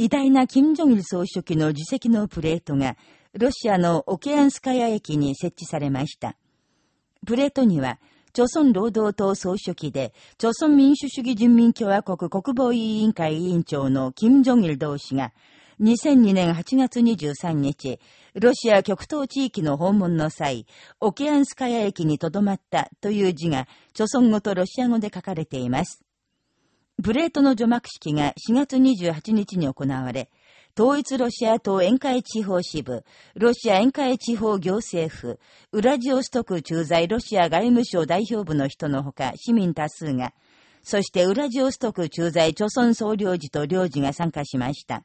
偉大な金正日総書記の自責のプレートが、ロシアのオケアンスカヤ駅に設置されました。プレートには、朝鮮労働党総書記で、朝鮮民主主義人民共和国国防委員会委員長の金正日同士が、2002年8月23日、ロシア極東地域の訪問の際、オケアンスカヤ駅に留まったという字が、朝鮮語とロシア語で書かれています。プレートの除幕式が4月28日に行われ、統一ロシア党沿海地方支部、ロシア沿海地方行政府、ウラジオストク駐在ロシア外務省代表部の人のほか市民多数が、そしてウラジオストク駐在朝鮮総領事と領事が参加しました。